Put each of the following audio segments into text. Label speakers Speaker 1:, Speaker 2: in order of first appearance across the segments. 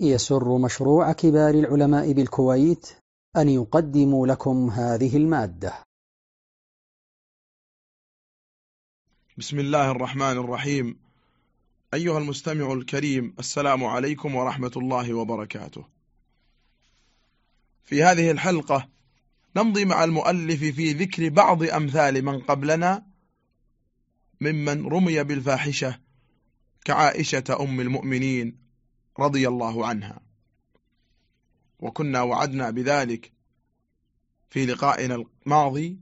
Speaker 1: يسر مشروع كبار العلماء بالكويت أن يقدم لكم هذه المادة.
Speaker 2: بسم الله الرحمن الرحيم. أيها المستمع الكريم السلام عليكم ورحمة الله وبركاته. في هذه الحلقة نمضي مع المؤلف في ذكر بعض أمثال من قبلنا ممن رمي بالفاحشة كعائشة أم المؤمنين. رضي الله عنها. وكنا وعدنا بذلك في لقائنا الماضي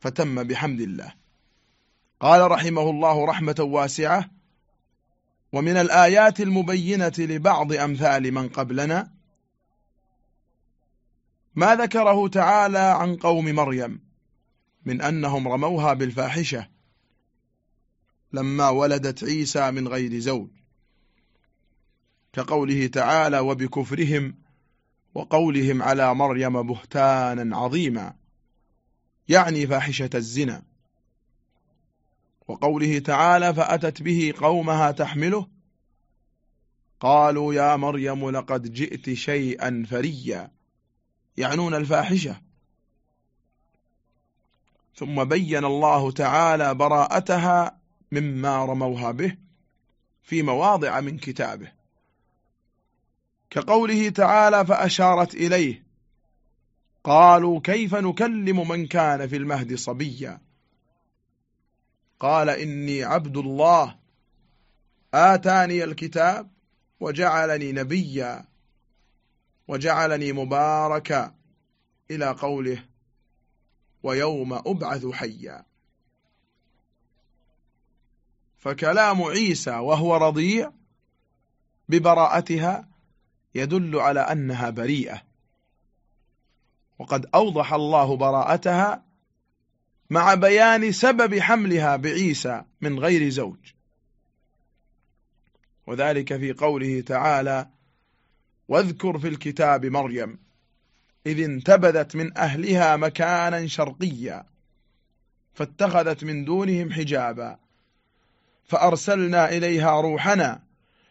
Speaker 2: فتم بحمد الله. قال رحمه الله رحمة واسعة ومن الآيات المبينة لبعض أمثال من قبلنا ما ذكره تعالى عن قوم مريم من أنهم رموها بالفاحشة لما ولدت عيسى من غير زوج. كقوله تعالى وبكفرهم وقولهم على مريم بهتانا عظيما يعني فاحشة الزنا. وقوله تعالى فأتت به قومها تحمله قالوا يا مريم لقد جئت شيئا فريا يعنون الفاحشة. ثم بين الله تعالى براءتها مما رموها به في مواضع من كتابه. كقوله تعالى فأشارت إليه. قالوا كيف نكلم من كان في المهد صبيا؟ قال إني عبد الله. آتاني الكتاب وجعلني نبيا وجعلني مباركا إلى قوله ويوم أبعث حيا. فكلام عيسى وهو رضيع ببراءتها يدل على أنها بريئة. وقد أوضح الله براءتها مع بيان سبب حملها بعيسى من غير زوج. وذلك في قوله تعالى واذكر في الكتاب مريم إذ انتبذت من أهلها مكانا شرقيا فاتخذت من دونهم حجابا فأرسلنا إليها روحنا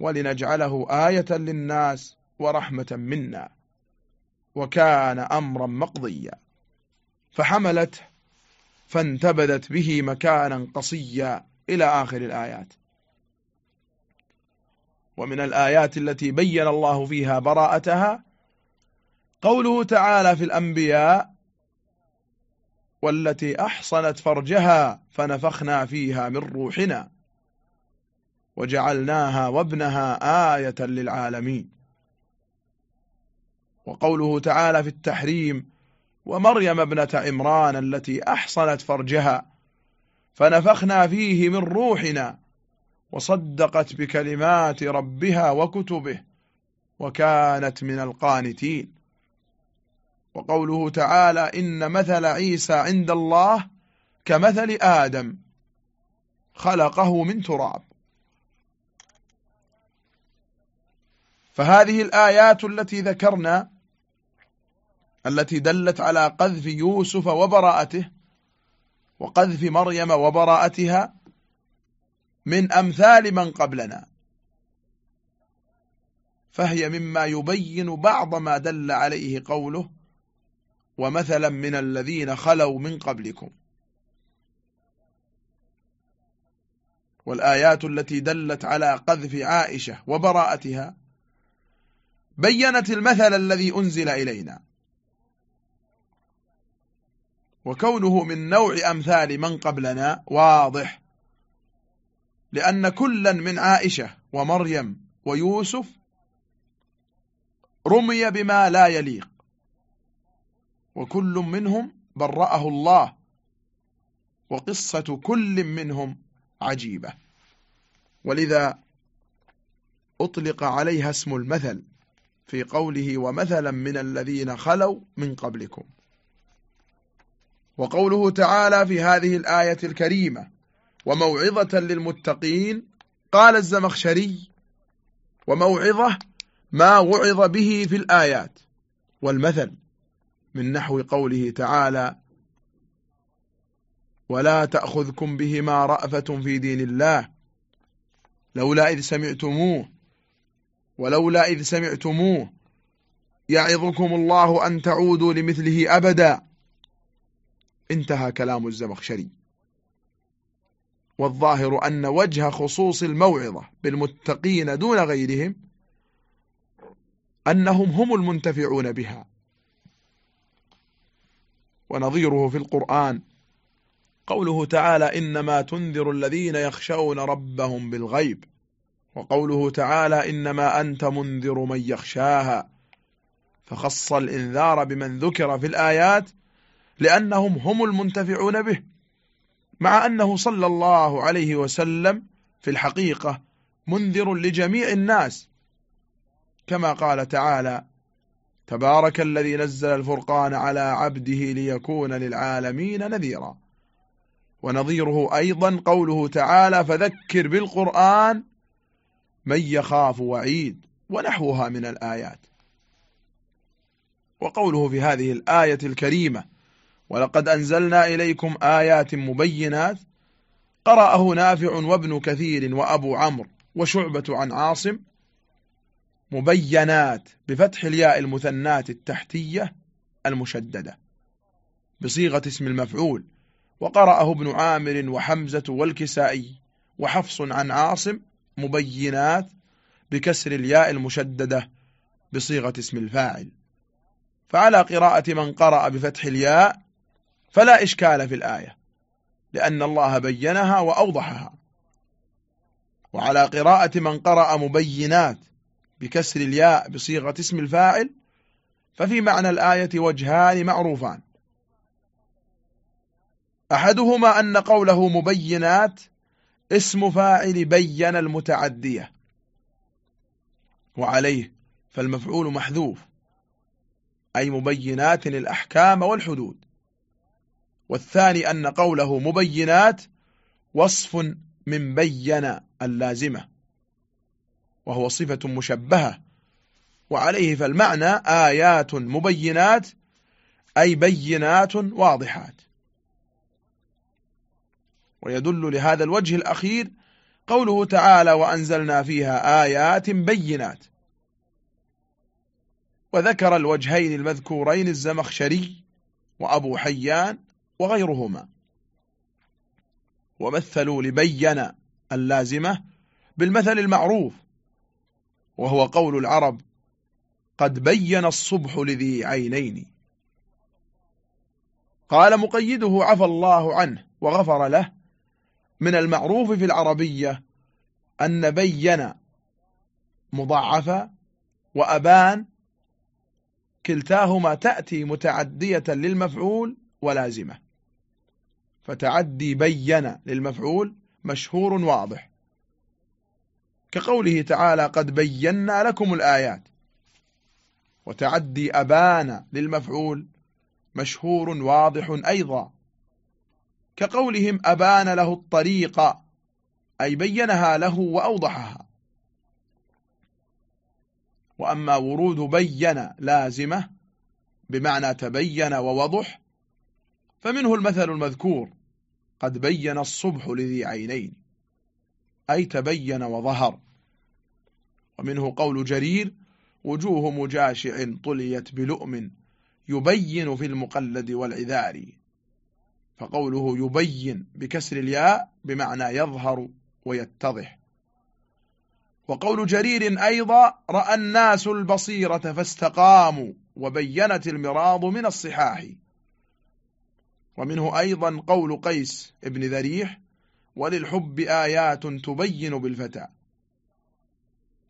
Speaker 2: ولنجعله آية للناس ورحمة منا وكان أمرا مقضيا. فحملته فانتبذت به مكانا قصيا إلى آخر الآيات. ومن الآيات التي بين الله فيها براءتها قوله تعالى في الأنبياء والتي أحصنت فرجها فنفخنا فيها من روحنا. وجعلناها وابنها آية للعالمين. وقوله تعالى في التحريم ومريم ابنة عمران التي أحصنت فرجها فنفخنا فيه من روحنا وصدقت بكلمات ربها وكتبه وكانت من القانتين. وقوله تعالى إن مثل عيسى عند الله كمثل آدم خلقه من تراب. فهذه الآيات التي ذكرنا التي دلت على قذف يوسف وبراءته وقذف مريم وبراءتها من أمثال من قبلنا. فهي مما يبين بعض ما دل عليه قوله ومثلا من الذين خلوا من قبلكم. والآيات التي دلت على قذف عائشة وبراءتها بينت المثل الذي أنزل إلينا. وكونه من نوع أمثال من قبلنا واضح. لأن كلا من عائشة ومريم ويوسف رمي بما لا يليق. وكل منهم برأه الله. وقصة كل منهم عجيبة. ولذا أطلق عليها اسم المثل. في قوله ومثلا من الذين خلوا من قبلكم. وقوله تعالى في هذه الآية الكريمة وموعظة للمتقين قال الزمخشري وموعظة ما وعظ به في الآيات. والمثل من نحو قوله تعالى ولا تأخذكم بهما رأفة في دين الله لولا إذ سمعتموه ولولا إذ سمعتموه يعظكم الله أن تعودوا لمثله أبدا. انتهى كلام الزمخشري. والظاهر أن وجه خصوص الموعظة بالمتقين دون غيرهم أنهم هم المنتفعون بها. ونظيره في القرآن قوله تعالى إنما تنذر الذين يخشون ربهم بالغيب. وقوله تعالى إنما أنت منذر من يخشاها فخص الإنذار بمن ذكر في الآيات لأنهم هم المنتفعون به مع أنه صلى الله عليه وسلم في الحقيقة منذر لجميع الناس. كما قال تعالى تبارك الذي نزل الفرقان على عبده ليكون للعالمين نذيرا. ونظيره أيضا قوله تعالى فذكر بالقرآن من يخاف وعيد ونحوها من الآيات. وقوله في هذه الآية الكريمة ولقد أنزلنا إليكم آيات مبينات قرأه نافع وابن كثير وأبو عمرو وشعبة عن عاصم مبينات بفتح الياء المثنات التحتية المشددة بصيغة اسم المفعول وقرأه ابن عامر وحمزة والكسائي وحفص عن عاصم مبينات بكسر الياء المشددة بصيغة اسم الفاعل. فعلى قراءة من قرأ بفتح الياء فلا إشكال في الآية لأن الله بينها وأوضحها. وعلى قراءة من قرأ مبينات بكسر الياء بصيغة اسم الفاعل ففي معنى الآية وجهان معروفان. أحدهما أن قوله مبينات اسم فاعل بين المتعدية. وعليه فالمفعول محذوف أي مبينات الأحكام والحدود. والثاني أن قوله مبينات وصف من بين اللازمة وهو صفة مشبهة. وعليه فالمعنى آيات مبينات أي بينات واضحات. ويدل لهذا الوجه الأخير قوله تعالى وأنزلنا فيها آيات بينات. وذكر الوجهين المذكورين الزمخشري وأبو حيان وغيرهما. ومثلوا لبين اللازمة بالمثل المعروف وهو قول العرب قد بين الصبح لذي عينين. قال مقيده عفى الله عنه وغفر له من المعروف في العربية أن بين مضاعفة وأبان كلتاهما تأتي متعدية للمفعول ولازمة. فتعدي بين للمفعول مشهور واضح. كقوله تعالى قد بينا لكم الآيات. وتعدي أبان للمفعول مشهور واضح أيضا. كقولهم أبان له الطريق أي بينها له وأوضحها. وأما ورود بين لازمة بمعنى تبين ووضح فمنه المثل المذكور قد بين الصبح لذي عينين أي تبين وظهر. ومنه قول جرير وجوه مجاشع طليت بلؤم يبين في المقلد والعذار. فقوله يبين بكسر الياء بمعنى يظهر ويتضح. وقول جرير أيضا رأى الناس البصيرة فاستقاموا وبينت المراض من الصحاح. ومنه أيضا قول قيس ابن ذريح وللحب آيات تبين بالفتى.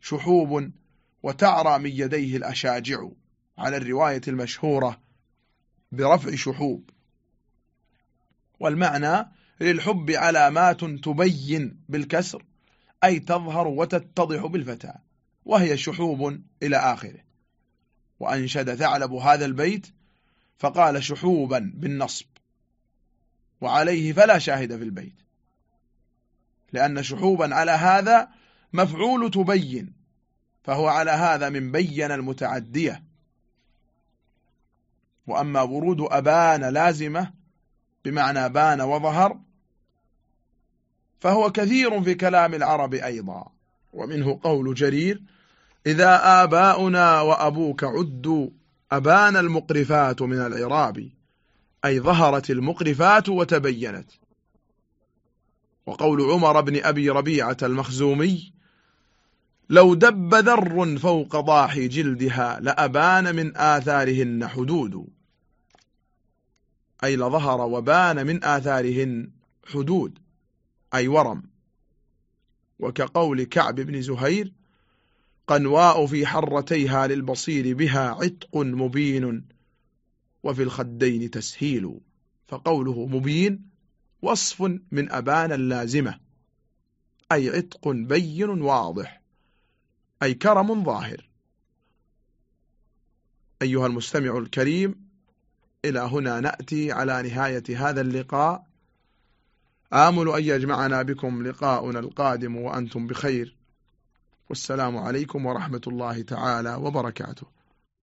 Speaker 2: شحوب وتعرى من يديه الأشاجع. على الرواية المشهورة برفع شحوب. والمعنى للحب علامات تبين بالكسر أي تظهر وتتضح بالفتى وهي شحوب إلى آخره. وأنشد ثعلب هذا البيت فقال شحوبا بالنصب وعليه فلا شاهد في البيت. لأن شحوبا على هذا مفعول تبين فهو على هذا من بين المتعدية. وأما ورود أبان لازمة بمعنى بان وظهر فهو كثير في كلام العرب أيضا. ومنه قول جرير إذا آباؤنا وأبوك عدوا أبان المقرفات من العراب. أي ظهرت المقرفات وتبينت. وقول عمر بن أبي ربيعة المخزومي لو دب ذر فوق ضاحي جلدها لأبان من آثارهن حدود. أي لظهر وبان من آثارهن حدود أي ورم. وكقول كعب بن زهير قنواء في حرتيها للبصير بها عتق مبين وفي الخدين تسهيل فقوله مبين وصف من أبان اللازمة أي عتق بين واضح أي كرم ظاهر. أيها المستمع الكريم إلى هنا نأتي على نهاية هذا اللقاء. آمل أن يجمعنا بكم لقاؤنا القادم وأنتم بخير. والسلام عليكم ورحمة الله تعالى وبركاته.